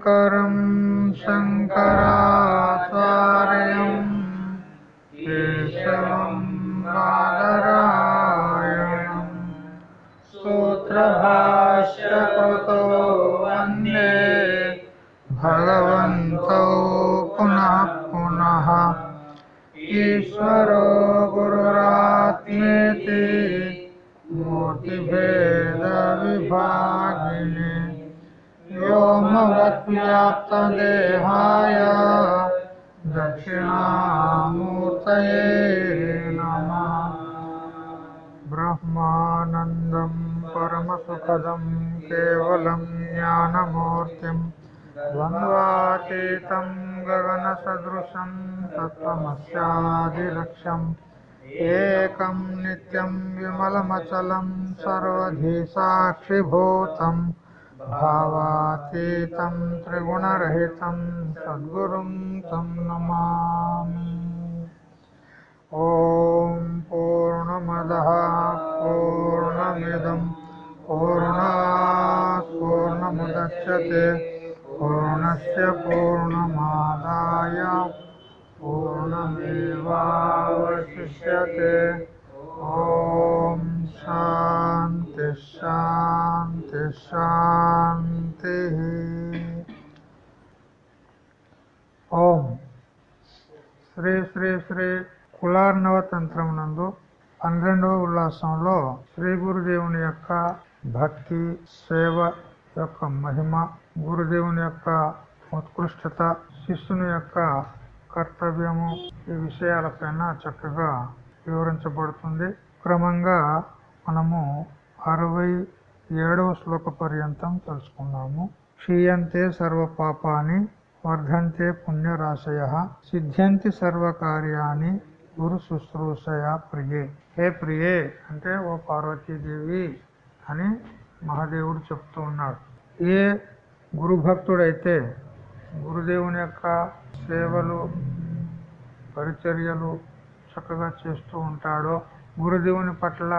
शङ्करं शङ्कराचार्यम् केशवम् ब्रह्मव्याप्तदेहाय दक्षिणामूर्तये नमः। ब्रह्मानन्दं परमसुखदं केवलं ज्ञानमूर्तिं द्वन्द्वातीतं गगनसदृशं तत्त्वमस्यादिलक्ष्यम्। एकं नित्यं विमलमचलं सर्वधि साक्षिभूतम् भावातीतं त्रिगुणरहितं सद्गुरुं तं नमामि। ॐ पूर्णमदः पूर्णमिदं पूर्णात् पूर्णमुदक्ष्यते पूर्णस्य पूर्णमादाय पूर्णमेवावशिष्यते। ॐ శాంతి శాంతి శాంతి ఓం శ్రీ శ్రీ శ్రీ కులార్ణవ తంత్రం నందు పన్నెండవ ఉల్లాసంలో శ్రీ గురుదేవుని యొక్క భక్తి సేవ యొక్క మహిమ గురుదేవుని యొక్క ఉత్కృష్టత శిష్యుని యొక్క కర్తవ్యము ఈ విషయాలపైన చక్కగా వివరించబడుతుంది. క్రమంగా మనము అరవై ఏడవ శ్లోక పర్యంతం తెలుసుకున్నాము క్షీయంతే సర్వపాపాని వర్ధంతే పుణ్యరాశయ సిద్ధ్యంతి సర్వకార్యాన్ని గురు శుశ్రూషయ ప్రియే. హే ప్రియే అంటే ఓ పార్వతీదేవి అని మహాదేవుడు చెప్తూ ఉన్నాడు. ఏ గురుభక్తుడైతే గురుదేవుని యొక్క సేవలు పరిచర్యలు చక్కగా చేస్తూ ఉంటాడో గురుదేవుని పట్ల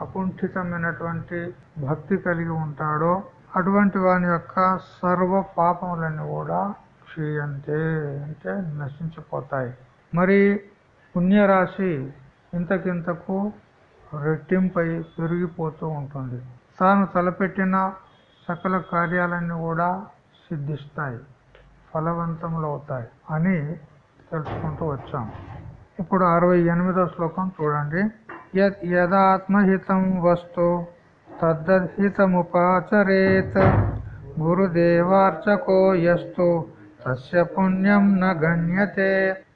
అకుంఠితమైనటువంటి భక్తి కలిగి ఉంటాడో అటువంటి వాని యొక్క సర్వ పాపములన్నీ కూడా క్షీయంతే అంటే నశించిపోతాయి. మరి పుణ్యరాశి ఇంతకింతకు రెట్టింపై పెరిగిపోతూ ఉంటుంది. తాను తలపెట్టిన సకల కార్యాలన్నీ కూడా సిద్ధిస్తాయి ఫలవంతములు అవుతాయి అని తెలుసుకుంటూ వచ్చాం. ఇప్పుడు అరవై ఎనిమిదో శ్లోకం చూడండి. యదాత్మహితం వస్తు తద్దహితముపాచరేత్ గురుదేవార్చకో యస్తు తస్య పుణ్యం న గణ్యతే.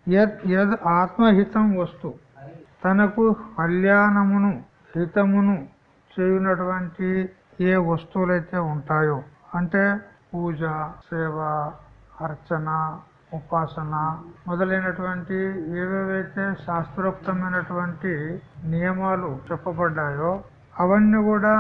యద్ యద్ ఆత్మహితం వస్తు తనకు కళ్యాణమును హితమును చేయునటువంటి ఏ వస్తువులైతే ఉంటాయో అంటే పూజ సేవ అర్చన ఉపాసన మొదలైనటువంటి ఏవేవైతే శాస్త్రోక్తమైనటువంటి నియమాలు చెప్పబడ్డాయో అవన్నీ కూడా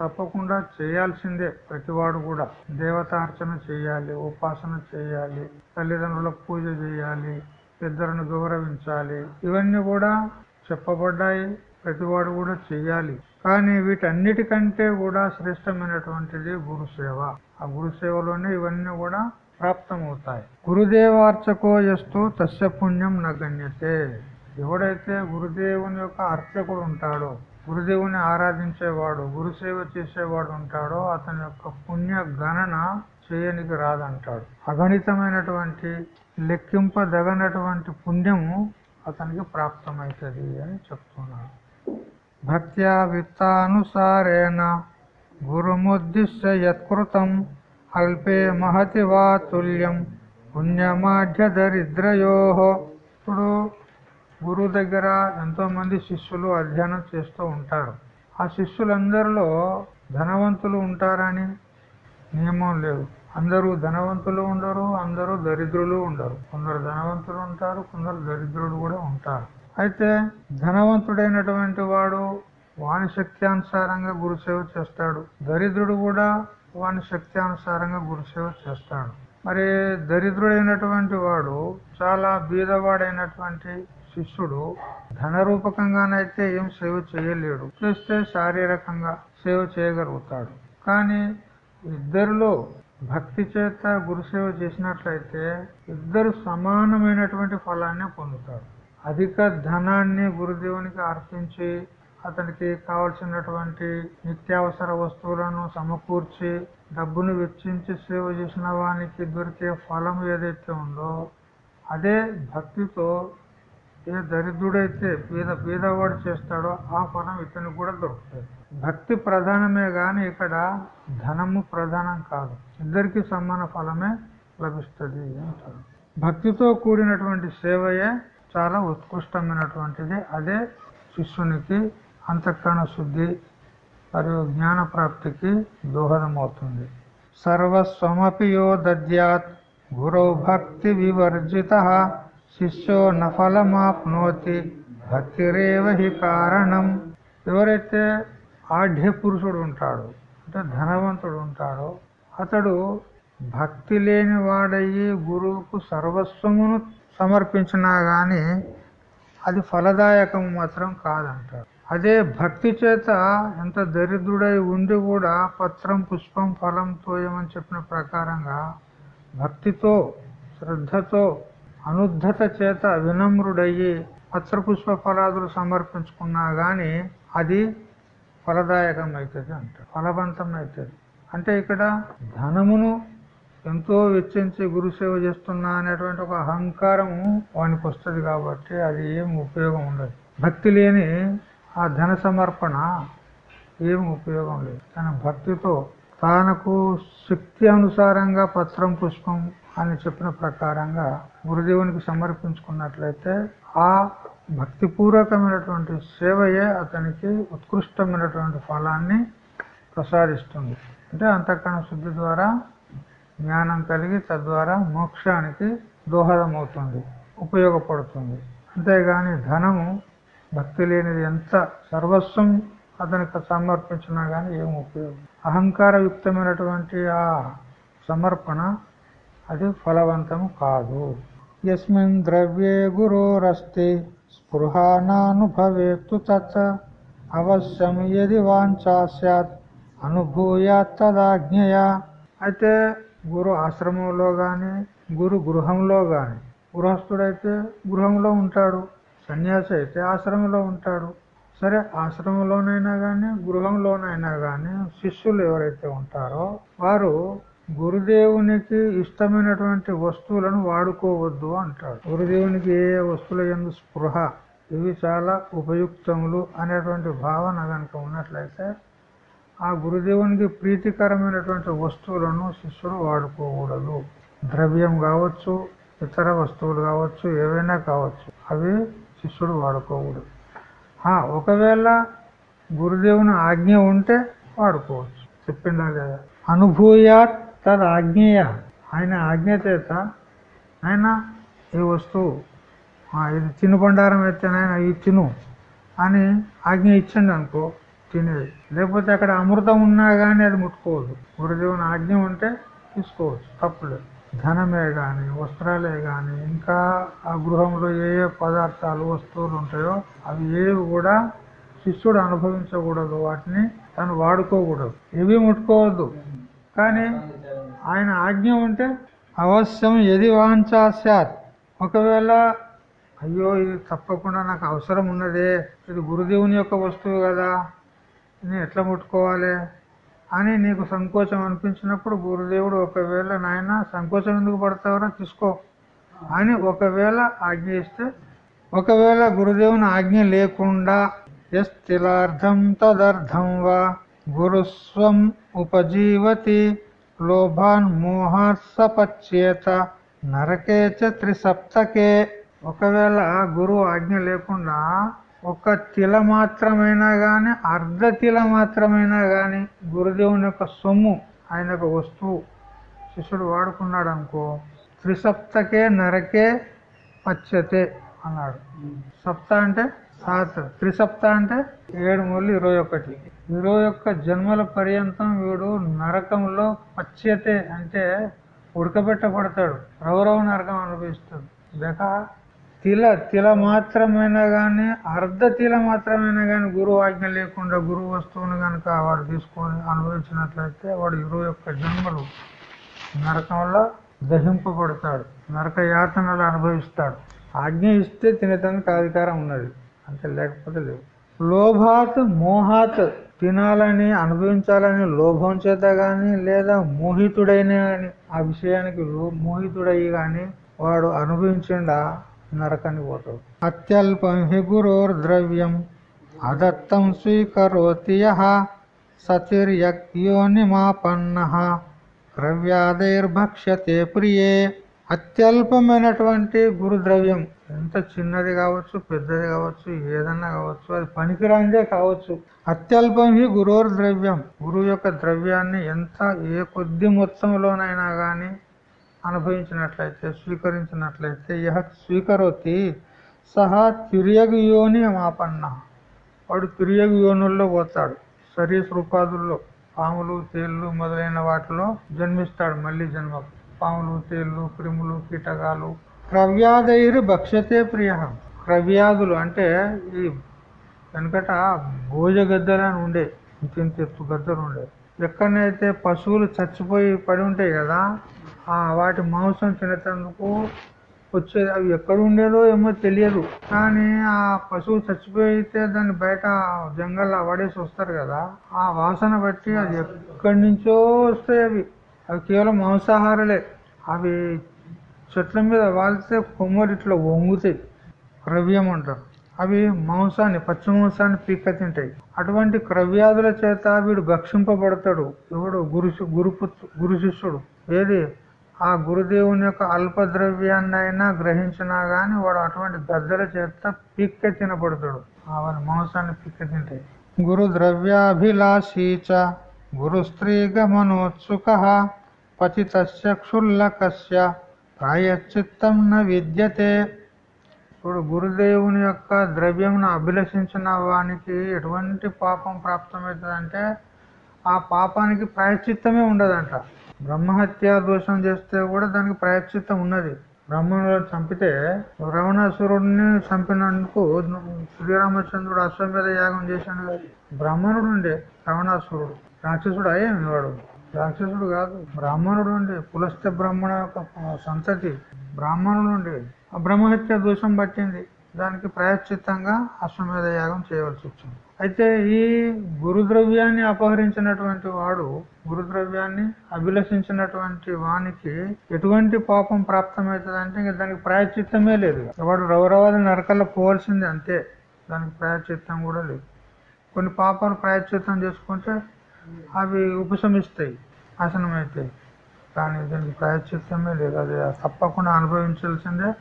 తప్పకుండా చేయాల్సిందే ప్రతివాడు కూడా. దేవతార్చన చేయాలి ఉపాసన చేయాలి తల్లిదండ్రుల పూజ చేయాలి పెద్దలను గౌరవించాలి ఇవన్నీ కూడా చెప్పబడ్డాయి ప్రతివాడు కూడా చేయాలి. కానీ వీటన్నిటికంటే కూడా శ్రేష్టమైనటువంటిది గురుసేవ. ఆ గురుసేవలోనే ఇవన్నీ కూడా ప్రాప్తమవుతాయి. గురుదేవార్చకో ఎస్తూ తస్య పుణ్యం నగణ్యతే ఎవడైతే గురుదేవుని యొక్క అర్చకుడు ఉంటాడో గురుదేవుని ఆరాధించేవాడు గురుసేవ చేసేవాడు ఉంటాడో అతని యొక్క పుణ్య గణన చేయనికి రాదంటాడు. అగణితమైనటువంటి లెక్కింపదగనటువంటి పుణ్యము అతనికి ప్రాప్తమవుతుంది అని చెప్తున్నాడు. భక్త్యా విత్తానుసారేణ గురుముద్దిశ్య యత్కృతం అల్పే మహతి వా తుల్యం పుణ్యమాఢ్య దరిద్రయో. ఇప్పుడు గురువు దగ్గర ఎంతోమంది శిష్యులు అధ్యయనం చేస్తూ ఉంటారు. ఆ శిష్యులందరిలో ధనవంతులు ఉంటారని నియమం లేదు. అందరూ ధనవంతులు ఉండరు అందరూ దరిద్రులు ఉండరు. కొందరు ధనవంతులు ఉంటారు కొందరు దరిద్రులు కూడా ఉంటారు. అయితే ధనవంతుడైనటువంటి వాడు వాణిశక్త్యానుసారంగా గురుసేవ చేస్తాడు. దరిద్రుడు కూడా వాని శక్తి అనుసారంగా గురుసేవ చేస్తాడు. మరి దరిద్రుడైనటువంటి వాడు చాలా బీదవాడైనటువంటి శిష్యుడు ధన రూపకంగానైతే ఏం సేవ చేయలేడు. చేస్తే శారీరకంగా సేవ చేయగలుగుతాడు. కానీ ఇద్దరిలో భక్తి చేత గురుసేవ చేసినట్లయితే ఇద్దరు సమానమైనటువంటి ఫలాన్ని పొందుతారు అధిక ధనాన్ని గురుదేవునికి అర్పించి అతనికి కావలసినటువంటి నిత్యావసర వస్తువులను సమకూర్చి డబ్బును వెచ్చించి సేవ చేసిన వానికి దొరికే ఫలం ఏదైతే ఉందో అదే భక్తితో ఏ దరిద్రుడైతే పేద పేదవాడు చేస్తాడో ఆ ఫలం ఇతనికి కూడా దొరుకుతుంది. భక్తి ప్రధానమే గాని ఇక్కడ ధనము ప్రధానం కాదు. ఇద్దరికి సమాన ఫలమే లభిస్తుంది అంటారు. భక్తితో కూడినటువంటి సేవయే చాలా ఉత్కృష్టమైనటువంటిది. అదే శిష్యునికి అంతఃకరణ శుద్ధి మరియు జ్ఞాన ప్రాప్తికి దోహదమవుతుంది. సర్వస్వమపి యో దద్యాత్ గురో భక్తి వివర్జిత శిష్యో నఫలమాప్నోతి భక్తిరేవ హి కారణం. ఎవరైతే ఆఢ్య పురుషుడు ఉంటాడు అంటే ధనవంతుడు ఉంటాడో అతడు భక్తి లేని వాడయ్యి గురువుకు సర్వస్వమును సమర్పించినా గాని అది ఫలదాయకం మాత్రం కాదంటాడు. అదే భక్తి చేత ఎంత దరిద్రుడై ఉండి కూడా పత్రం పుష్పం ఫలం తోయమని చెప్పిన ప్రకారంగా భక్తితో శ్రద్ధతో అనుద్ధత చేత వినమ్రుడయ్యి పత్ర పుష్ప ఫలాదులు సమర్పించుకున్నా గాని అది ఫలదాయకం అవుతుంది అంట ఫలవంతం అవుతుంది అంటే ఇక్కడ ధనమును ఎంతో వెచ్చించి గురుసేవ చేస్తున్నా అనేటువంటి ఒక అహంకారము వానికి వస్తుంది కాబట్టి అది ఏం ఉపయోగం ఉండదు. భక్తి లేని ఆ ధన సమర్పణ ఏం ఉపయోగం లేదు. తన భక్తితో తనకు శక్తి అనుసారంగా పత్రం పుష్పం అని చెప్పిన ప్రకారంగా గురుదేవునికి సమర్పించుకున్నట్లయితే ఆ భక్తిపూర్వకమైనటువంటి సేవయే అతనికి ఉత్కృష్టమైనటువంటి ఫలాన్ని ప్రసాదిస్తుంది. అంటే అంతఃకరణ శుద్ధి ద్వారా జ్ఞానం కలిగి తద్వారా మోక్షానికి దోహదమవుతుంది ఉపయోగపడుతుంది. అంతేగాని ధనము భక్తి లేనిది ఎంత సర్వస్వం అతనికి సమర్పించినా కానీ ఏం ఉపయోగం? అహంకారయుక్తమైనటువంటి ఆ సమర్పణ అది ఫలవంతము కాదు. ఎస్మిన్ ద్రవ్యే గురోరస్తి స్పృహానానుభవేత్తు తత్. అవశ్యం యది వాంఛా సత్ అనుభూయాత్ తదాజ్ఞయా. అయితే గురు ఆశ్రమంలో కానీ గురు గృహంలో కానీ గృహస్థుడైతే గృహంలో ఉంటాడు. సన్యాసి అయితే ఆశ్రమంలో ఉంటాడు సరే ఆశ్రమంలోనైనా కానీ గృహంలోనైనా కానీ శిష్యులు ఎవరైతే ఉంటారో వారు గురుదేవునికి ఇష్టమైనటువంటి వస్తువులను వాడుకోవద్దు అంటాడు గురుదేవునికి ఏ వస్తువుల ఎందు స్పృహ ఇవి చాలా ఉపయుక్తములు అనేటువంటి భావన కనుక ఉన్నట్లయితే ఆ గురుదేవునికి ప్రీతికరమైనటువంటి వస్తువులను శిష్యుడు వాడుకోకూడదు. ద్రవ్యం కావచ్చు ఇతర వస్తువులు కావచ్చు ఏవైనా కావచ్చు అవి శిష్యుడు వాడుకోకూడదు. ఒకవేళ గురుదేవుని ఆజ్ఞ ఉంటే వాడుకోవచ్చు. చెప్పిందా లేదా? అనుభూయాత్ తద్ ఆజ్ఞేయ ఆయన ఆజ్ఞ చేత ఆయన ఈ వస్తువు? ఇది తిను బండారం అయితే నాయన ఇది తిను అని ఆజ్ఞ ఇచ్చండి అనుకో తినేది. లేకపోతే అక్కడ అమృతం ఉన్నా కానీ అది ముట్టుకోవద్దు గురుదేవుని ఆజ్ఞ ఉంటే తీసుకోవచ్చు. తప్పులేదు ధనమే కానీ వస్త్రాలే కానీ ఇంకా ఆ గృహంలో ఏ ఏ పదార్థాలు వస్తువులు ఉంటాయో అవి ఏవి కూడా శిష్యుడు అనుభవించకూడదు. వాటిని తను వాడుకోకూడదు. ఏవి ముట్టుకోవద్దు. కానీ ఆయన ఆజ్ఞ ఉంటే అవశ్యం ఎది వాంఛా సార్ ఒకవేళ అయ్యో ఇది తప్పకుండా నాకు అవసరం ఉన్నదే. ఇది గురుదేవుని యొక్క వస్తువు కదా. నేను ఎట్లా ముట్టుకోవాలి? అని నీకు సంకోచం అనిపించినప్పుడు గురుదేవుడు ఒకవేళ నాయన సంకోచం ఎందుకు పడతావరా? తీసుకో అని ఒకవేళ ఆజ్ఞ ఇస్తే ఒకవేళ గురుదేవుని ఆజ్ఞ లేకుండా ఎస్తిలార్థం తదర్థం వా గురుస్వం ఉపజీవతి లోభాన్ మోహాత్ సపచ్యేత నరకే త్రిసప్తకే ఒకవేళ గురువు ఆజ్ఞ లేకుండా ఒక తిల మాత్రమైనా గాని అర్ధ తిల మాత్రమైనా గాని గురుదేవుని యొక్క సొమ్ము ఆయన యొక్క వస్తువు శిష్యుడు వాడుకున్నాడు అనుకో త్రిసప్తకే నరకే పచ్చతే అన్నాడు. సప్త అంటే సాత్ త్రిసప్త అంటే ఏడు మూడు ఇరవై ఒకటి. ఇరవై ఒక్క జన్మల పర్యంతం వీడు నరకంలో పచ్చతే అంటే ఉడకబెట్టబడతాడు. రవరవ నరకం అనిపిస్తుంది. లేక తిల తిల మాత్రమైనా కానీ అర్ధ తిల మాత్రమైనా కానీ గురువు ఆజ్ఞ లేకుండా గురువు వస్తువుని కనుక వాడు తీసుకొని అనుభవించినట్లయితే వాడు ఇరవై యొక్క జన్మలు నరకంలో దహింపబడతాడు నరక యాతనలు అనుభవిస్తాడు. ఆజ్ఞ ఇస్తే తినేదానికి అధికారం ఉన్నది అంతే లేకపోతే లేదు. లోభాత్ మోహాత్ తినాలని అనుభవించాలని లోభం చేత కానీ లేదా మోహితుడైన కానీ ఆ విషయానికి లో- కానీ వాడు అనుభవించిండా నరకానికి పోతాడు అత్యల్పం హి గురోర్ ద్రవ్యం అదత్తం స్వీకరోతి యః సతిర్యోనిమాపన్న ద్రవ్యాదైర్భక్ష్యతే ప్రియే. అత్యల్పమైనటువంటి గురు ద్రవ్యం ఎంత చిన్నది కావచ్చు పెద్దది కావచ్చు ఏదన్నా కావచ్చు అది పనికిరాందే కావచ్చు. అత్యల్పం హి గురోర్ ద్రవ్యం గురువు యొక్క ద్రవ్యాన్ని ఎంత ఏ కొద్ది మొత్తంలోనైనా కానీ అనుభవించినట్లయితే స్వీకరించినట్లయితే యహ స్వీకరోతి సహా తిరియగు యోని మాపన్న. వాడు తిరియగు యోనుల్లో పోతాడు. శరీర రూపాదుల్లో పాములు తేళ్ళు మొదలైన వాటిలో జన్మిస్తాడు మళ్ళీ జన్మ. పాములు తేళ్ళు క్రిములు కీటకాలు. క్రవ్యాదైరు భక్ష్యతే ప్రియ క్రవ్యాదులు అంటే ఈ వెనకట భోజ గద్దలు అని ఉండే ఇంత ఎత్తు గద్దలు ఉండే. ఎక్కడనైతే పశువులు చచ్చిపోయి పడి ఉంటాయి కదా వాటి మాంసం తినేటందుకు వచ్చేది. అవి ఎక్కడ ఉండేదో ఏమో తెలియదు. కానీ ఆ పశువు చచ్చిపోయితే దాన్ని బయట జంగల్లో పడేసి వస్తారు కదా. ఆ వాసన బట్టి అది ఎక్కడి నుంచో వస్తాయి అవి. అవి కేవలం మాంసాహారలే. అవి చెట్ల మీద వాలితే కొమ్మరి ఇట్లా వంగుతాయి. క్రవ్యం అంటారు. అవి మాంసాన్ని పచ్చి మాంసాన్ని పీక్క తింటాయి అటువంటి క్రవ్యాధుల చేత వీడు భక్షింపబడతాడు. ఎవడు? గురు గురు గురు శిష్యుడు. ఏది? ఆ గురుదేవుని యొక్క అల్ప ద్రవ్యాన్నైనా గ్రహించినా గాని వాడు అటువంటి గద్దల చేత పిక్క తినబడతాడు. వాడి మాంసాన్ని పిక్క తింటాయి. గురు ద్రవ్యాభిలాషీచ గురు స్త్రీ గమనోత్సుక పతిత్యక్షుల్లకస్య ప్రాయశ్చిత్తం న విద్యతే. ఇప్పుడు గురుదేవుని యొక్క ద్రవ్యమును అభిలషించిన వానికి ఎటువంటి పాపం ప్రాప్తమవుతుందంటే ఆ పాపానికి ప్రాయశ్చిత్తమే ఉండదంట. బ్రహ్మహత్య దోషం చేస్తే కూడా దానికి ప్రాయశ్చిత్తం ఉన్నది. బ్రహ్మను చంపితే రావణాసురుడిని చంపినందుకు శ్రీరామచంద్రుడు అశ్వమేధ యాగం చేశాను బ్రాహ్మణుడు ఉండే రావణాసురుడు రాక్షసుడు అయ్యేమి వాడు. రాక్షసుడు కాదు బ్రాహ్మణుడు ఉండే పులస్త బ్రాహ్మణ యొక్క సంతతి బ్రాహ్మణుడు ఉండే. బ్రహ్మహత్య దోషం పట్టింది. దానికి ప్రాయశ్చిత్తంగా అశ్వమేధ యాగం చేయవలసి వచ్చింది. అయితే ఈ గురుద్రవ్యాన్ని అపహరించినటువంటి వాడు గురుద్రవ్యాన్ని అభిలషించినటువంటి వానికి ఎటువంటి పాపం ప్రాప్తమవుతుందంటే ఇంకా దానికి ప్రాయచిత్తమే లేదు. వాడు రౌరవాది నరకల్లో పోవాల్సిందే అంతే. దానికి ప్రాయచిత్తం కూడా లేదు. కొన్ని పాపాలు ప్రాయచిత్తం చేసుకుంటే అవి ఉపశమిస్తాయి. నాశనమవుతాయి కానీ దీనికి ప్రాయచిత్తమే లేదు. అది తప్పకుండా అనుభవించాల్సిందే.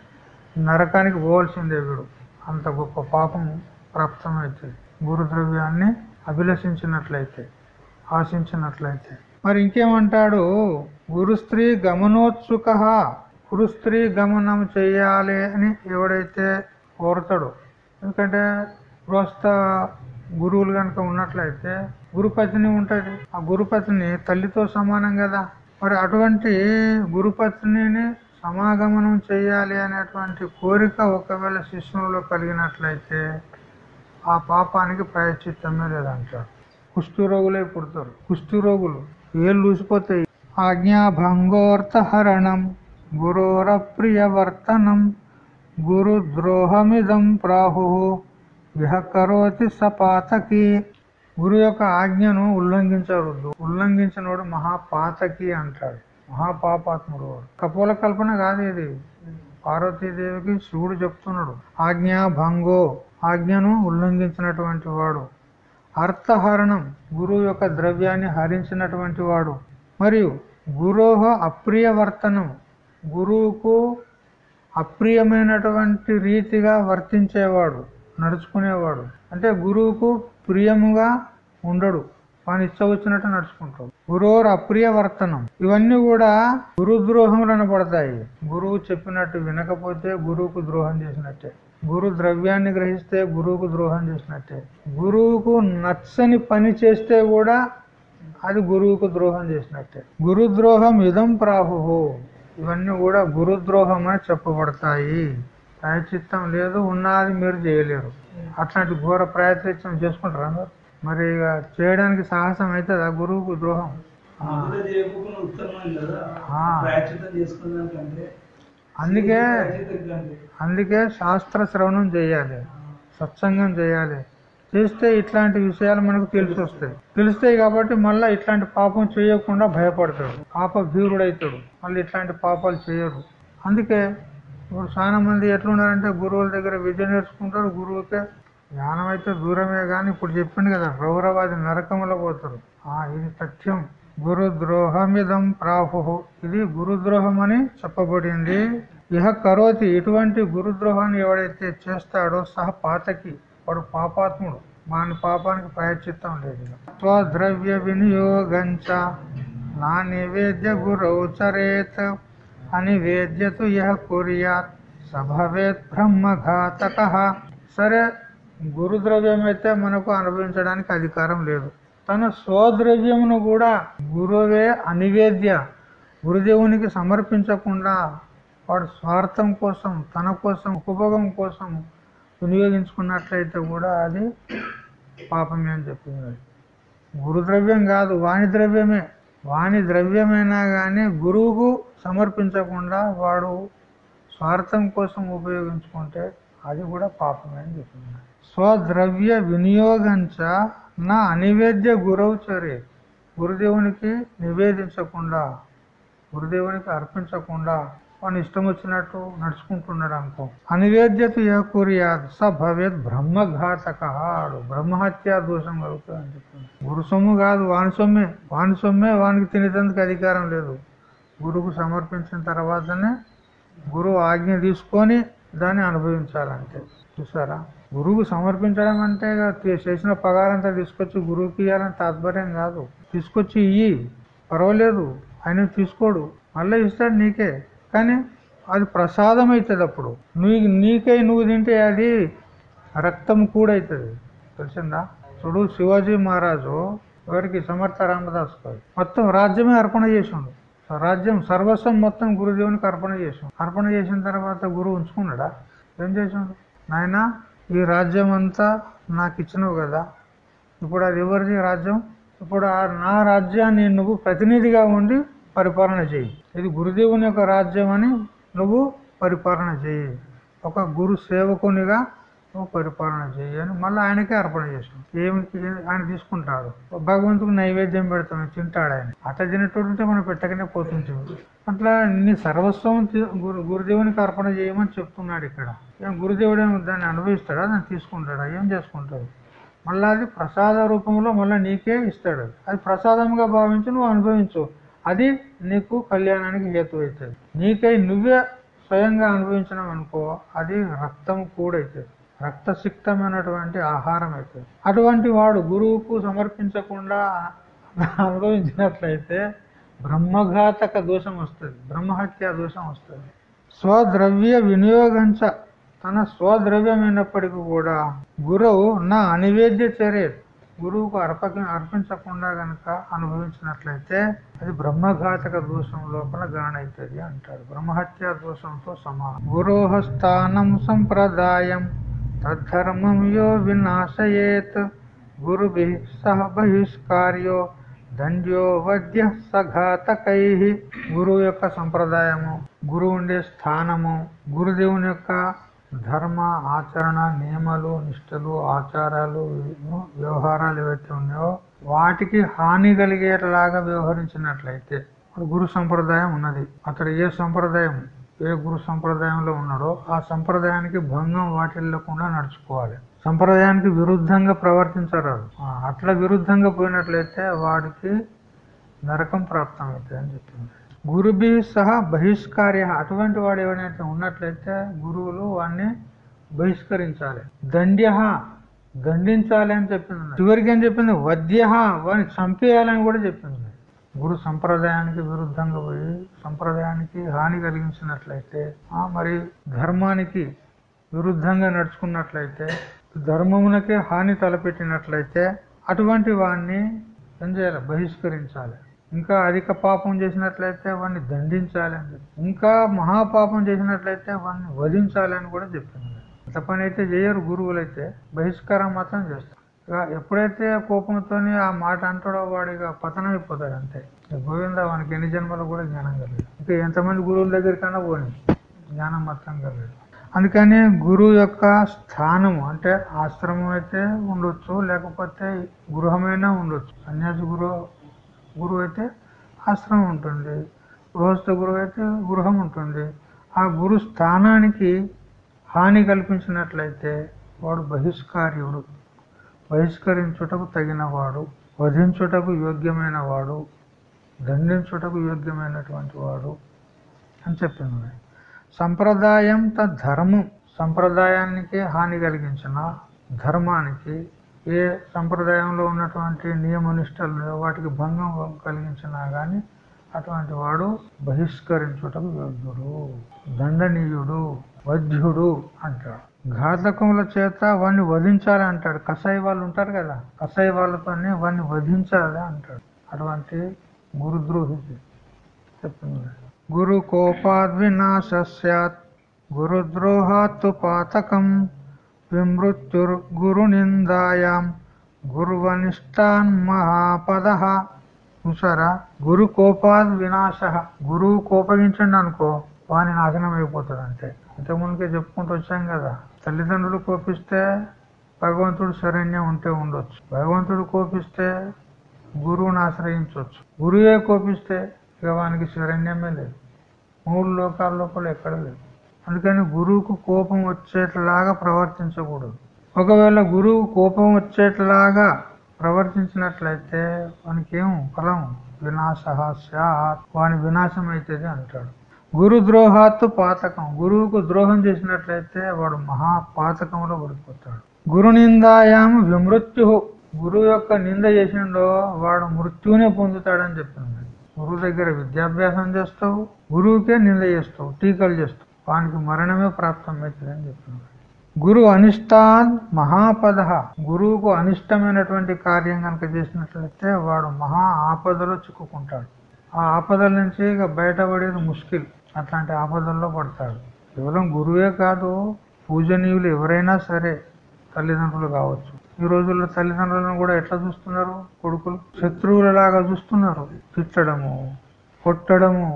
నరకానికి పోవాల్సిందే వీడు. అంత గొప్ప పాపం ప్రాప్తమవుతుంది. గురుద్రవ్యాన్ని అభిలషించినట్లయితే ఆశించినట్లయితే. మరి ఇంకేమంటాడు? గురు స్త్రీ గమనోత్సుక గురు స్త్రీ గమనం చేయాలి అని ఎవడైతే కోరతాడో. ఎందుకంటే గృహస్థ గురువులు కనుక ఉన్నట్లయితే గురుపతిని ఉంటుంది ఆ గురుపతిని తల్లితో సమానం కదా. మరి అటువంటి గురుపత్నిని సమాగమనం చేయాలి అనేటువంటి కోరిక ఒకవేళ శిష్యులో కలిగినట్లయితే ఆ పాపానికి ప్రాయశ్చిత్తమే లేదంటారు. కుష్టి రోగులే పుడతారు. కుష్టి రోగులు ఏళ్ళు ఊసిపోతాయి ఆజ్ఞాభంగోర్థహరణం గురోరప్రియవర్తనం గురు ద్రోహమిదం ప్రాహు విహకరోతి సపాతకి. గురు యొక్క ఆజ్ఞను ఉల్లంఘించవద్దు. ఉల్లంఘించినోడు మహాపాతకి అంటాడు. మహాపాపాత్ముడు వాడు. కపోల కల్పన కాదు ఇది. పార్వతీదేవికి శివుడు చెప్తున్నాడు. ఆజ్ఞాభంగో. ఆజ్ఞను ఉల్లంఘించినటువంటి వాడు. అర్థహరణం గురువు యొక్క ద్రవ్యాన్ని హరించినటువంటి వాడు. మరియు గురోహ అప్రియవర్తనం గురువుకు అప్రియమైనటువంటి రీతిగా వర్తించేవాడు నడుచుకునేవాడు. అంటే గురువుకు ప్రియముగా ఉండడు. వాని ఇచ్చ వచ్చినట్టు నడుచుకుంటాడు. గురువురు అప్రియవర్తనం. ఇవన్నీ కూడా గురు ద్రోహములు అనబడతాయి గురువు చెప్పినట్టు వినకపోతే గురువుకు ద్రోహం చేసినట్టే. గురు ద్రవ్యాన్ని గ్రహిస్తే గురువుకు ద్రోహం చేసినట్టే. గురువుకు నచ్చని పని చేస్తే కూడా అది గురువుకు ద్రోహం చేసినట్టే. గురుద్రోహం ఇదం ప్రాహు. ఇవన్నీ కూడా గురుద్రోహం అని చెప్పబడతాయి. ప్రాయచిత్తం లేదు ఉన్నది మీరు చేయలేరు. అట్లాంటి ఘోర ప్రాయచిత్తం చేసుకుంటారా మీరు? మరి ఇక చేయడానికి సాహసం అవుతుందా గురువుకు ద్రోహం? అందుకే అందుకే శాస్త్ర శ్రవణం చేయాలి సత్సంగం చేయాలి. చేస్తే ఇట్లాంటి విషయాలు మనకు తెలిసి వస్తాయి. తెలుస్తాయి కాబట్టి మళ్ళీ ఇట్లాంటి పాపం చేయకుండా భయపడతాడు. పాప భీరుడైతాడు. మళ్ళీ ఇట్లాంటి పాపాలు చేయరు అందుకే ఇప్పుడు చాలా మంది ఎట్లున్నారంటే గురువుల దగ్గర విద్య నేర్చుకుంటారు. గురువుకే జ్ఞానం అయితే దూరమే కానీ ఇప్పుడు చెప్పింది కదా రౌరవాది నరకంలో పోతారు. ఆ ఇది సత్యం. గురుద్రోహమిదం ప్రాహు. ఇది గురుద్రోహం అని చెప్పబడింది. ఇహ కరోతి ఇటువంటి గురుద్రోహాన్ని ఎవడైతే చేస్తాడో సహ పాతకి వాడు పాపాత్ముడు. మాని పాపానికి ప్రయత్నం లేదు. స్వద్రవ్య వినియోగంచ నా నివేద్య గురౌ అని అనివేద్యతు ఇహ కుర్యాత్. సభవేత్ బ్రహ్మఘాతక. సరే గురుద్రవ్యం అయితే మనకు అనుభవించడానికి అధికారం లేదు. తన స్వద్రవ్యమును కూడా గురువే అనివేద్య గురుదేవునికి సమర్పించకుండా వాడు స్వార్థం కోసం తన కోసం ఉపభోగం కోసం వినియోగించుకున్నట్లయితే కూడా అది పాపమే అని చెప్పింది. గురుద్రవ్యం కాదు వాణి ద్రవ్యమే. వాణి ద్రవ్యమైనా కానీ గురువుకు సమర్పించకుండా వాడు స్వార్థం కోసం ఉపయోగించుకుంటే అది కూడా పాపమే అని చెప్పింది. స్వద్రవ్య వినియోగంచ నా అనివేద్య గురవు గురుదేవునికి నివేదించకుండా గురుదేవునికి అర్పించకుండా వాని ఇష్టం వచ్చినట్టు నడుచుకుంటున్నాడు అనుకో. అనివేద్యత ఏకూర్యాద్ స భవేత్ బ్రహ్మఘాతక ఆడు బ్రహ్మహత్యా దోషం కలుగుతుంది అని చెప్తుంది. గురు సొమ్ము కాదు వాని సొమ్మే. వాని సొమ్మే వానికి తినేందుకు అధికారం లేదు. గురువుకు సమర్పించిన తర్వాతనే గురువు ఆజ్ఞ తీసుకొని దాన్ని అనుభవించాలంటే చూసారా? గురువుకు సమర్పించడం అంటే చేసిన పగారంతా తీసుకొచ్చి గురువుకి ఇవ్వాలని తాత్పర్యం కాదు. తీసుకొచ్చి ఇయ్యి పర్వాలేదు ఆయన తీసుకోడు మళ్ళీ ఇస్తాడు నీకే. కానీ అది ప్రసాదం అవుతుంది అప్పుడు నువ్వు నీకై నువ్వు తింటే అది రక్తం కూడా అవుతుంది తెలిసిందా? చూడు శివాజీ మహారాజు ఎవరికి సమర్థ రామదాస్ గారు. మొత్తం రాజ్యమే అర్పణ చేసిండు. రాజ్యం సర్వస్వం మొత్తం గురుదేవునికి అర్పణ చేసాం అర్పణ చేసిన తర్వాత గురువు ఉంచుకున్నాడా? ఏం చేసాడు? నాయన ఈ రాజ్యం అంతా నాకు ఇచ్చినవు కదా. ఇప్పుడు అది ఎవరిది రాజ్యం ఇప్పుడు ఆ నా రాజ్యాన్ని నువ్వు ప్రతినిధిగా ఉండి పరిపాలన చేయి ఇది గురుదేవుని యొక్క రాజ్యం అని నువ్వు పరిపాలన చేయి ఒక గురు సేవకునిగా నువ్వు పరిపాలన చేయని మళ్ళీ ఆయనకే అర్పణ చేసాం ఏమి ఆయన తీసుకుంటాడు భగవంతుడికి నైవేద్యం పెడతాం తింటాడు ఆయన. అట్ట తినేటోడు ఉంటే మనం పెట్టకనే పోతుంటుంది అట్లా నీ సర్వస్వం తీ- గురు గురుదేవునికి అర్పణ చేయమని చెప్తున్నాడు ఇక్కడ. ఏం గురుదేవుడు దాన్ని అనుభవిస్తాడా? దాన్ని తీసుకుంటాడా? ఏం చేసుకుంటాడు? మళ్ళీ అది ప్రసాద రూపంలో మళ్ళీ నీకే ఇస్తాడు. అది ప్రసాదంగా భావించి నువ్వు అనుభవించు. అది నీకు కళ్యాణానికి హేతు అవుతుంది. నీకై నువ్వే స్వయంగా అనుభవించడం అనుకో అది రక్తం కూడా అవుతుంది రక్తసిక్తమైనటువంటి ఆహారం అవుతుంది అటువంటి వాడు గురువుకు సమర్పించకుండా అనుభవించినట్లయితే బ్రహ్మఘాతక దోషం వస్తుంది బ్రహ్మహత్య దోషం వస్తుంది. స్వద్రవ్య వినియోగంచ తన స్వద్రవ్యమైనప్పటికీ కూడా గురువు నా అనివేద్య చర్య గురువుకు అర్పక అర్పించకుండా గనక అనుభవించినట్లయితే అది బ్రహ్మఘాతక దోషం లోపల గానైతుంది అంటారు బ్రహ్మహత్య దోషంతో సమానం. గురోహ స్థానం సంప్రదాయం. తద్ధర్మం యో వినాశయేత్ గురుభి సహ బహిష్కార్యో దండ్యో వద్య సఘాతకై గురువు యొక్క సంప్రదాయము గురువు ఉండే స్థానము గురుదేవుని యొక్క ధర్మ ఆచరణ నియమాలు నిష్టలు ఆచారాలు వ్యవహారాలు ఏవైతే ఉన్నాయో వాటికి హాని కలిగేలాగా వ్యవహరించినట్లయితే గురు సంప్రదాయం ఉన్నది. అతడు ఏ సంప్రదాయం ఏ గురు సంప్రదాయంలో ఉన్నాడో ఆ సంప్రదాయానికి భంగం వాటిల్లకుండా నడుచుకోవాలి. సంప్రదాయానికి విరుద్ధంగా ప్రవర్తించరాదు. అట్లా విరుద్ధంగా పోయినట్లయితే వాడికి నరకం ప్రాప్తం అవుతుంది అని చెప్పింది. గురుభి సహా బహిష్కార్య అటువంటి వాడు ఎవరైతే ఉన్నట్లయితే గురువులు వాడిని బహిష్కరించాలి. దండ్య దండించాలి అని చెప్పింది. చివరికి ఏం చెప్పింది? వద్య వాడిని చంపేయాలని కూడా చెప్పింది. గురు సంప్రదాయానికి విరుద్ధంగా పోయి సంప్రదాయానికి హాని కలిగించినట్లయితే ఆ మరి ధర్మానికి విరుద్ధంగా నడుచుకున్నట్లయితే ధర్మమునకే హాని తలపెట్టినట్లయితే అటువంటి వాడిని ఏం చేయాలి? బహిష్కరించాలి. ఇంకా అధిక పాపం చేసినట్లయితే వాడిని దండించాలి అని చెప్పి ఇంకా మహాపాపం చేసినట్లయితే వాడిని వధించాలి అని కూడా చెప్పింది. అంత పని అయితే చేయరు గురువులైతే బహిష్కారం మాత్రం చేస్తారు. ఎప్పుడైతే కోపంతోనే ఆ మాట అంటాడో వాడు ఇక పతనం అయిపోతాడు అంతే గోవింద వానికి ఎన్ని జన్మలు కూడా జ్ఞానం కలిగదు ఇంకా ఎంతమంది గురువుల దగ్గరికైనా పోని జ్ఞానం మాత్రం కలిగదు అందుకని గురువు యొక్క స్థానము అంటే ఆశ్రమం అయితే ఉండొచ్చు లేకపోతే గృహమైనా ఉండొచ్చు. సన్యాసి గురువు గురువు అయితే ఆశ్రమం ఉంటుంది. గృహస్థ గురువు అయితే గృహం ఉంటుంది. ఆ గురు స్థానానికి హాని కల్పించినట్లయితే వాడు బహిష్కార్యుడు. బహిష్కరించుటకు తగినవాడు వధించుటకు యోగ్యమైన వాడు దండించుటకు యోగ్యమైనటువంటి వాడు అని చెప్పింది సంప్రదాయం ధర్మం. సంప్రదాయానికి హాని కలిగించిన ధర్మానికి ఏ సంప్రదాయంలో ఉన్నటువంటి నియమనిష్టలు వాటికి భంగం కలిగించినా కానీ అటువంటి వాడు బహిష్కరించుటకు యోగ్యుడు దండనీయుడు వధ్యుడు అంటాడు. ఘాతకముల చేత వాడిని వధించాలి అంటాడు. కసాయి వాళ్ళు ఉంటారు కదా కసాయి వాళ్ళతోనే వాడిని వధించాలి అంటాడు. అటువంటి గురుద్రోహికి చెప్పింది గురు కోపాద్వినాశ సత్ గురుద్రోహాత్తు పాతకం విమృత్యుర్ గురు నిందాయాం గురువనిష్టాన్ మహాపద. చూసారా? గురు కోపాద్ వినాశ. గురువు కోపగించండి అనుకో వాని నాశనం అయిపోతాడు అంతే ఇంతకుముందుకే చెప్పుకుంటూ వచ్చాం కదా. తల్లిదండ్రులు కోపిస్తే భగవంతుడు శరణ్యం ఉంటే ఉండొచ్చు. భగవంతుడు కోపిస్తే గురువుని ఆశ్రయించవచ్చు గురువే కోపిస్తే ఇక వానికి శరణ్యమే లేదు. మూడు లోకాల లోపల ఎక్కడ లేదు. అందుకని గురువుకు కోపం వచ్చేట్లాగా ప్రవర్తించకూడదు. ఒకవేళ గురువు కోపం వచ్చేట్లాగా ప్రవర్తించినట్లయితే వానికి ఏం ఫలం వినాశ వాని వినాశం అవుతుంది అంటాడు. గురు ద్రోహాత్తు పాతకం. గురువుకు ద్రోహం చేసినట్లయితే వాడు మహా పాతకంలో పడిపోతాడు. గురు నిందాయాం విమృత్యు గురువు యొక్క నింద చేసిండో వాడు మృత్యునే పొందుతాడని చెప్పింది గురువు దగ్గర విద్యాభ్యాసం చేస్తావు గురువుకే నింద చేస్తావు టీకలు చేస్తావు. వానికి మరణమే ప్రాప్తమవుతుంది అని చెప్పింది గురు అనిష్టాన్ మహాపద. గురువుకు అనిష్టమైనటువంటి కార్యం కనుక చేసినట్లయితే వాడు మహా ఆపదలో చిక్కుకుంటాడు. ఆ ఆపదల నుంచి ఇక బయటపడేది ముష్కిల్. అట్లాంటి ఆపదల్లో పడతాడు. కేవలం గురువే కాదు పూజనీయులు ఎవరైనా సరే తల్లిదండ్రులు కావచ్చు. ఈ రోజుల్లో తల్లిదండ్రులను కూడా ఎట్లా చూస్తున్నారు కొడుకులు? శత్రువులలాగా చూస్తున్నారు. తిట్టడము కొట్టడము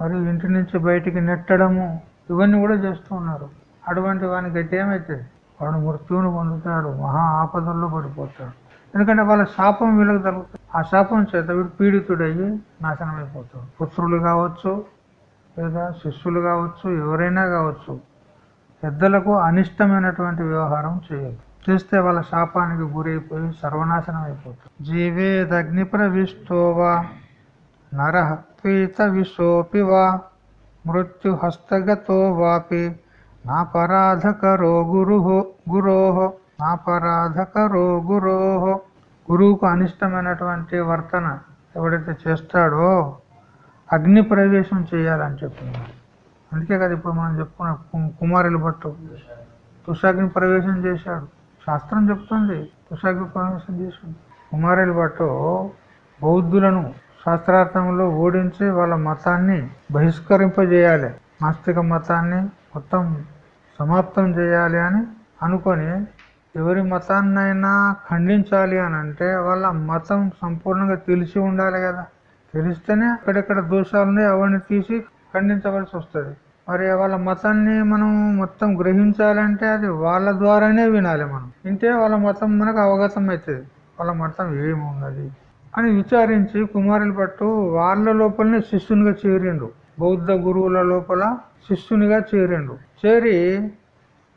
మరియు ఇంటి నుంచి బయటికి నెట్టడము ఇవన్నీ కూడా చేస్తూ ఉన్నారు. అటువంటి వాని గతి ఏమవుతుంది వాడు మృత్యువును పొందుతాడు మహా ఆపదల్లో పడిపోతాడు. ఎందుకంటే వాళ్ళ శాపం వీళ్ళకి తగ్గుతుంది ఆ శాపం చేత వీడు పీడితుడయ్యి నాశనమైపోతాడు. పుత్రులు కావచ్చు లేదా శిష్యులు కావచ్చు ఎవరైనా కావచ్చు పెద్దలకు అనిష్టమైనటువంటి వ్యవహారం చేయదు చేస్తే వాళ్ళ శాపానికి గురైపోయి సర్వనాశనం అయిపోతుంది జీవేదగ్ని ప్రవిష్టోవా నర పీత విశోపి వా మృత్యు హస్తగతో వాపి నాపరాధకరో గురు గురోహ నాపరాధకరో గురోహో. గురువుకు అనిష్టమైనటువంటి వర్తన ఎవడైతే చేస్తాడో అగ్ని ప్రవేశం చేయాలని చెప్తున్నాడు అందుకే కదా ఇప్పుడు మనం చెప్పుకున్న కు- కుమారులు భట్టు. తుషాగ్ని ప్రవేశం చేశాడు. శాస్త్రం చెప్తుంది. తుషాగ్ని ప్రవేశం చేశాడు. కుమారులు భట్టు బౌద్ధులను శాస్త్రార్థంలో ఓడించి వాళ్ళ మతాన్ని బహిష్కరింపజేయాలి. నాస్తిక మతాన్ని మొత్తం సమాప్తం చేయాలి అని అనుకొని ఎవరి మతాన్నైనా ఖండించాలి అని అంటే వాళ్ళ మతం సంపూర్ణంగా తెలిసి ఉండాలి కదా. తెలిస్తేనే అక్కడెక్కడ దోషాలు ఉన్నాయి అవన్నీ తీసి ఖండించవలసి వస్తుంది. మరి వాళ్ళ మతాన్ని మనం మొత్తం గ్రహించాలంటే అది వాళ్ళ ద్వారానే వినాలి మనం. వింటే వాళ్ళ మతం మనకు అవగతం అవుతుంది వాళ్ళ మతం ఏమున్నది అని విచారించి కుమారుల పట్టు వాళ్ళ లోపలనే శిష్యునిగా చేరిండు బౌద్ధ గురువుల లోపల శిష్యునిగా చేరిండు చేరి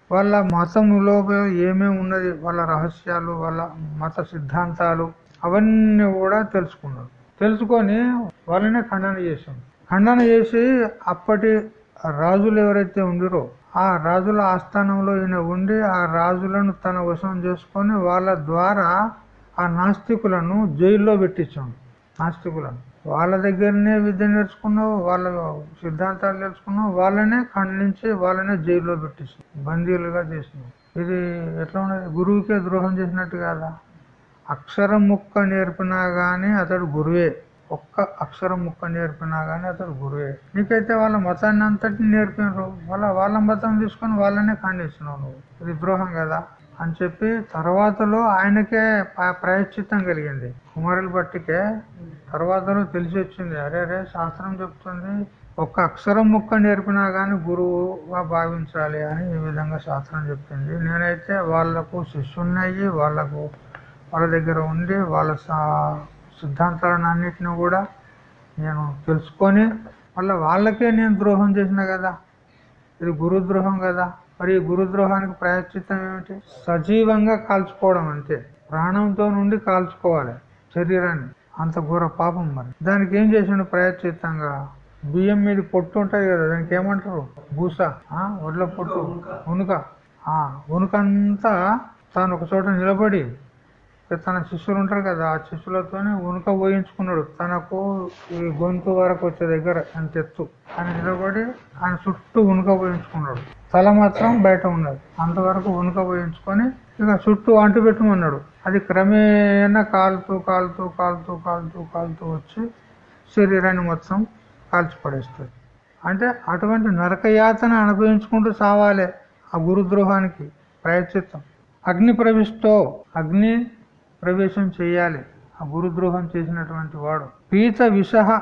వాళ్ళ మతం లోపల ఏమేమి ఉన్నది వాళ్ళ రహస్యాలు వాళ్ళ మత సిద్ధాంతాలు అవన్నీ కూడా తెలుసుకున్నాడు తెలుసుకొని వాళ్ళనే ఖండన చేశాం. ఖండన చేసి అప్పటి రాజులు ఎవరైతే ఉండిరో ఆ రాజుల ఆస్థానంలో ఈయన ఉండి ఆ రాజులను తన వశం చేసుకొని వాళ్ళ ద్వారా ఆ నాస్తికులను జైల్లో పెట్టించాం. నాస్తికులను. వాళ్ళ దగ్గరనే విద్య నేర్చుకున్నావు వాళ్ళ సిద్ధాంతాలు నేర్చుకున్నావు వాళ్ళనే ఖండించి వాళ్ళనే జైల్లో పెట్టించాం. బందీలుగా చేసినాం. ఇది ఎట్లా ఉన్నది గురువుకే ద్రోహం చేసినట్టు కాదా? అక్షరం ముక్క నేర్పినా గానీ అతడు గురువే. ఒక్క అక్షరం ముక్క నేర్పినా గానీ అతడు గురువే. నీకైతే వాళ్ళ మతాన్ని అంతటిని నేర్పినరు. వాళ్ళ వాళ్ళ మతం తీసుకొని వాళ్ళనే ఖండిస్తున్నావు నువ్వు. ఇది ద్రోహం కదా? అని చెప్పి తర్వాతలో ఆయనకే ప్రాయశ్చిత్తం కలిగింది. కుమారుల బట్టికే తర్వాతలో తెలిసి వచ్చింది. అరే అరే శాస్త్రం చెప్తుంది ఒక్క అక్షరం ముక్క నేర్పినా కానీ గురువుగా భావించాలి అని ఈ విధంగా శాస్త్రం చెప్పింది. నేనైతే వాళ్ళకు శిష్యున్నయ్యి వాళ్ళకు వాళ్ళ దగ్గర ఉండి వాళ్ళ సిద్ధాంతాలను అన్నిటిని కూడా నేను తెలుసుకొని మళ్ళీ వాళ్ళకే నేను ద్రోహం చేసిన కదా. ఇది గురుద్రోహం కదా. మరి ఈ గురుద్రోహానికి ప్రాయశ్చిత్తం ఏమిటి? సజీవంగా కాల్చుకోవడం అంతే. ప్రాణంతో నుండి కాల్చుకోవాలి శరీరాన్ని. అంత ఘోర పాపం మరి. దానికి ఏం చేసిండు ప్రాయశ్చిత్తంగా? బియ్యం మీద పొట్టు ఉంటది కదా దానికి ఏమంటారు? ఆ, వడ్ల పొట్టు. ఉనుక. ఆ ఉనుకంతా తాను ఒక చోట నిలబడి తన శిష్యులు ఉంటారు కదా ఆ శిష్యులతోనే ఉనుక పోయించుకున్నాడు. తనకు ఈ గొంతు వరకు వచ్చే దగ్గర అంత తెత్తు ఆయన నిలబడి ఆయన చుట్టూ ఉనుక పోయించుకున్నాడు. తల మాత్రం బయట ఉన్నది. అంతవరకు ఉనుక పోయించుకొని ఇక చుట్టూ అంటు పెట్టమన్నాడు అది క్రమేణా కాలుతూ కాలుతూ కాలుతూ కాలుతూ కాలుతూ వచ్చి శరీరాన్ని మొత్తం కాల్చి పడేస్తుంది అంటే అటువంటి నరకయాతన అనుభవించుకుంటూ సావాలే ఆ గురుద్రోహానికి. ప్రయత్నిస్తాం అగ్ని ప్రవిష్టో అగ్ని ప్రవేశం చేయాలి. ఆ గురుద్రోహం చేసినటువంటి వాడు. పీత విషహ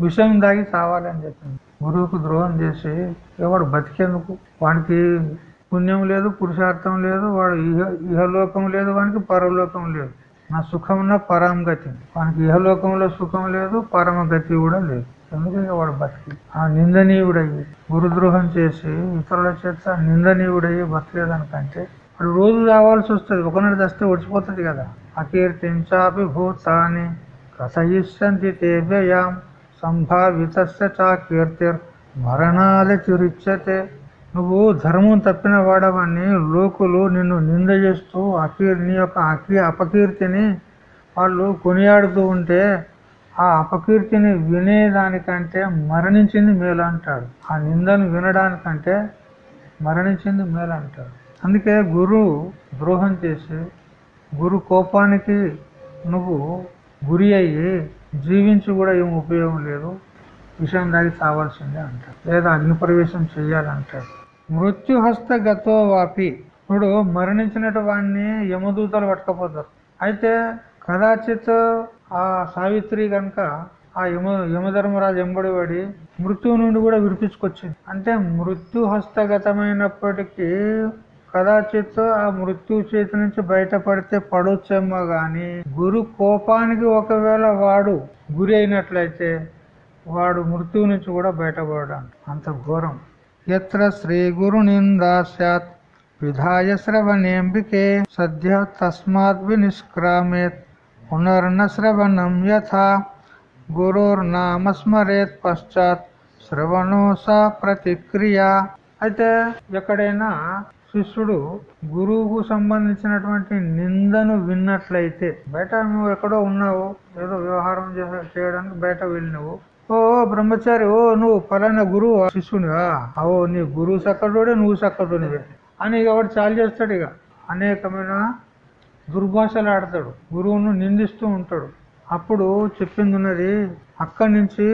విషం దాగి చావాలి అని చెప్పింది. గురువుకు ద్రోహం చేసి వాడు బతికేందుకు? వానికి పుణ్యం లేదు పురుషార్థం లేదు వాడు ఇహ ఇహలోకం లేదు వానికి పరలోకం లేదు. నా సుఖం నా పరం గతి వానికి ఇహలోకంలో సుఖం లేదు పరమ గతి కూడా లేదు. ఎందుకంటే వాడు బతికి? ఆ నిందనీయుడయ్యి గురుద్రోహం చేసి ఇతరుల చేత నిందనీయుడయ్యి బతికేదానికంటే వాడు రోజు రావాల్సి వస్తుంది ఒకనాడు దస్తే ఒడిచిపోతుంది కదా. అకీర్తించాపి భూతాన్ని కథయిష్యంతి తేవ్యయాం సంభావిత చాకీర్తిర్ మరణాది చిరుచ్యతే. నువ్వు ధర్మం తప్పిన వాడవని లోకులు నిన్ను నింద చేస్తూ అకీర్ నీ యొక్క అకీ అపకీర్తిని వాళ్ళు కొనియాడుతూ ఉంటే ఆ అపకీర్తిని వినేదానికంటే మరణించింది మేలు అంటాడు ఆ నిందను వినడానికంటే మరణించింది మేలు అంటాడు అందుకే గురువు ద్రోహం చేసి గురు కోపానికి నువ్వు గురి అయ్యి జీవించి కూడా ఏం ఉపయోగం లేదు. విషయం దాగి చావాల్సిందే అంటాడు లేదా అగ్నిప్రవేశం చేయాలంటాడు మృత్యుహస్తగతో మృత్యు వాపి. ఇప్పుడు మరణించినట్టు వాడిని యమదూతలు పట్టుకపోతారు. అయితే కదాచిత్ ఆ సావిత్రి కనుక ఆ యమ యమధర్మరాజు ఎంబడి పడి మృత్యువు నుండి కూడా విడిపించుకొచ్చింది. అంటే మృత్యు హస్తగతమైనప్పటికీ కదాచిత్ ఆ మృత్యు చేతి నుంచి బయటపడితే పడొచ్చేమో గాని గురు కోపానికి ఒకవేళ వాడు గురి అయినట్లయితే వాడు మృత్యువు నుంచి కూడా బయటపడడానికి అంత ఘోరం. ఎత్ర శ్రీ గురు నిందా సత్ విధాయ శ్రవణేంబికే సద్య తస్మాత్ వినిష్క్రామేత్ పునర్న శ్రవణం యథా గురుర్నామ స్మరేత్ పశ్చాత్ శ్రవణోస ప్రతిక్రియ. అయితే ఎక్కడైనా శిష్యుడు గురువుకు సంబంధించినటువంటి నిందను విన్నట్లయితే బయట నువ్వు ఎక్కడో ఉన్నావు? ఏదో వ్యవహారం చేయడానికి బయట వెళ్ళినవు? ఓ బ్రహ్మచారి ఓ నువ్వు పలానా గురువు శిష్యునివా? ఓ నీ గురువు సక్కడోడే నువ్వు సక్కడోనివే అని ఇక వాడు చాలు చేస్తాడు ఇక. అనేకమైన దుర్భాషలు ఆడతాడు. గురువును నిందిస్తూ ఉంటాడు. అప్పుడు చెప్పింది ఉన్నది అక్కడి నుంచి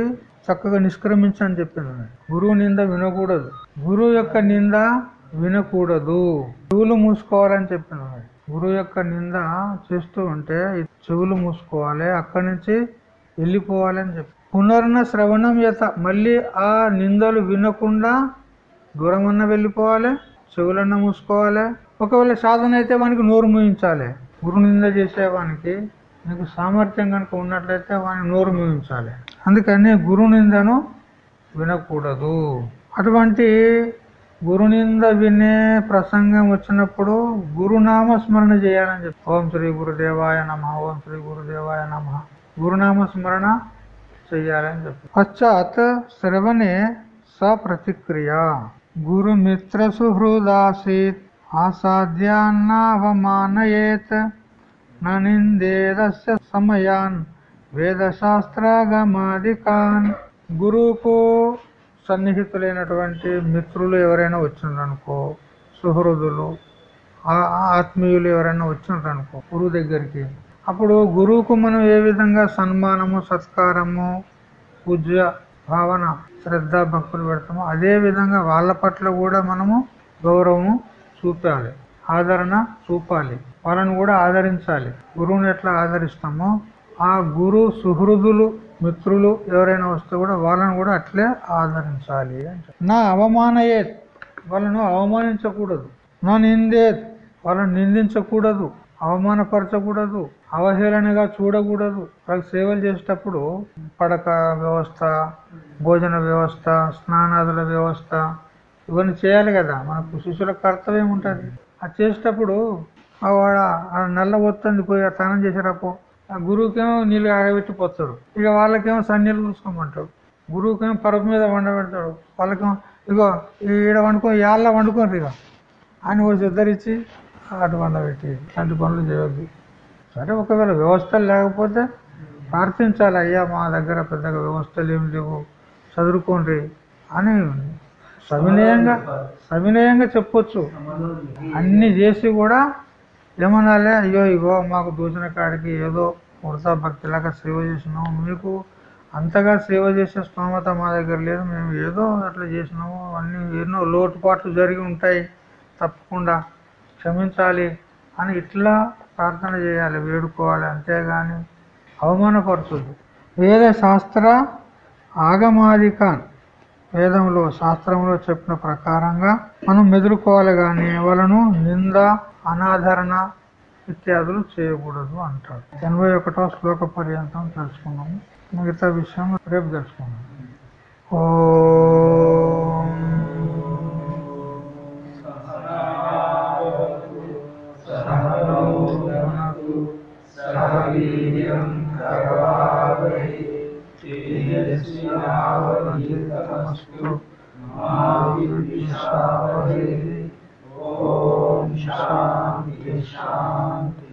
చక్కగా నిష్క్రమించని చెప్పింది ఉన్నది గురువు నింద వినకూడదు. గురువు యొక్క నింద వినకూడదు. చెవులు మూసుకోవాలని చెప్పిన. గురువు యొక్క నింద చేస్తూ ఉంటే చెవులు మూసుకోవాలి. అక్కడి నుంచి వెళ్ళిపోవాలని చెప్పి పునర్న శ్రవణం యత మళ్ళీ ఆ నిందలు వినకుండా దూరమన్నా వెళ్ళిపోవాలి. చెవులన్నా మూసుకోవాలి. ఒకవేళ సాధన అయితే వానికి నోరు మూయించాలి. గురు నింద చేసేవానికి నీకు సామర్థ్యం కనుక ఉన్నట్లయితే వాని నోరు మూయించాలి. అందుకని గురు నిందను వినకూడదు. అటువంటి గురునింద వినే ప్రసంగం వచ్చినప్పుడు గురునామ స్మరణ చేయాలని చెప్పి. ఓం శ్రీ గురుదేవాయ నమ ఓం శ్రీ గురుదేవాయ నమ. గురునామ స్మరణ చెయ్యాలని చెప్పి. పశ్చాత్ శ్రవణే సప్రతిక్రియ. గురుమిత్ర సుహృదాసీత్ ఆసాధ్యాన్నావమానయేత్ నిందేదస్య సమయాన్ వేదశాస్త్రాగమాదికాన్ గురుకు సన్నిహితులైనటువంటి మిత్రులు ఎవరైనా వచ్చిండ్రనుకో సుహృదులు ఆ- ఆత్మీయులు ఎవరైనా వచ్చిండ్రనుకో గురువు దగ్గరికి. అప్పుడు గురువుకు మనం ఏ విధంగా సన్మానము సత్కారము పూజ్య భావన శ్రద్ధ భక్తులు పెడతామో అదే విధంగా వాళ్ళ పట్ల కూడా మనము గౌరవము చూపాలి ఆదరణ చూపాలి వాళ్ళని కూడా ఆదరించాలి. గురువుని ఎట్లా ఆదరిస్తామో ఆ గురు సుహృదులు మిత్రులు ఎవరైనా వస్తే కూడా వాళ్ళని కూడా అట్లే ఆదరించాలి అంటే నా అవమానయే వాళ్ళను అవమానించకూడదు. నా నిందేత్. వాళ్ళని నిందించకూడదు. అవమానపరచకూడదు. అవహేళనగా చూడకూడదు. వాళ్ళకి సేవలు చేసేటప్పుడు పడక వ్యవస్థ భోజన వ్యవస్థ స్నానాదుల వ్యవస్థ ఇవన్నీ చేయాలి కదా. మనకు శిష్యుల కర్తవ్యం ఉంటుంది. అది చేసేటప్పుడు ఆ వాడ నల్ల ఒత్తంది పోయి ఆ స్నానం చేసేటప్పుడు ఆ గురువుకేమో నీళ్ళు ఆగబెట్టి పోతాడు ఇక వాళ్ళకేమో సన్నీళ్ళు పూసుకోమంటాడు. గురువుకేమో పరపు మీద వండబెడతాడు. వాళ్ళకేమో ఇగో ఈడ వండుకొని ఏళ్ళ వండుకోండి ఇక అని వచ్చి ఇద్దరిచ్చి అటు వండబెట్టి అటు పనులు చేయొద్దు. సరే ఒకవేళ వ్యవస్థలు లేకపోతే ప్రార్థించాలి అయ్యా మా దగ్గర పెద్దగా వ్యవస్థలు ఏమి లేవు చదువుకోండి అని సవినయంగా సవినయంగా చెప్పొచ్చు. అన్ని చేసి కూడా ఏమనాలే? అయ్యో ఇగో మాకు దూసిన కాడికి ఏదో వృధా భక్తిలాగా సేవ చేసినాము. మీకు అంతగా సేవ చేసే స్తోమత మా దగ్గర లేదు. మేము ఏదో అట్లా చేసినాము. అన్ని ఎన్నో లోటుపాట్లు జరిగి ఉంటాయి. తప్పకుండా క్షమించాలి అని ఇట్లా ప్రార్థన చేయాలి వేడుకోవాలి. అంతేగాని అవమానపరచొద్దు. వేద శాస్త్ర ఆగమాదికాన్ వేదంలో శాస్త్రంలో చెప్పిన ప్రకారంగా మనం మెదులుకోవాలి. కానీ వాళ్ళను నింద అనాదరణ ఇత్యాదులు చేయకూడదు అంటాడు. ఎనభై ఒకటో శ్లోక పర్యంతం తెలుసుకున్నాము మిగతా విషయం రేపు తెలుసుకున్నాం ఓ. సహనౌ మా విద్విషావహై ఓ శాంతి శాంతి శాంతి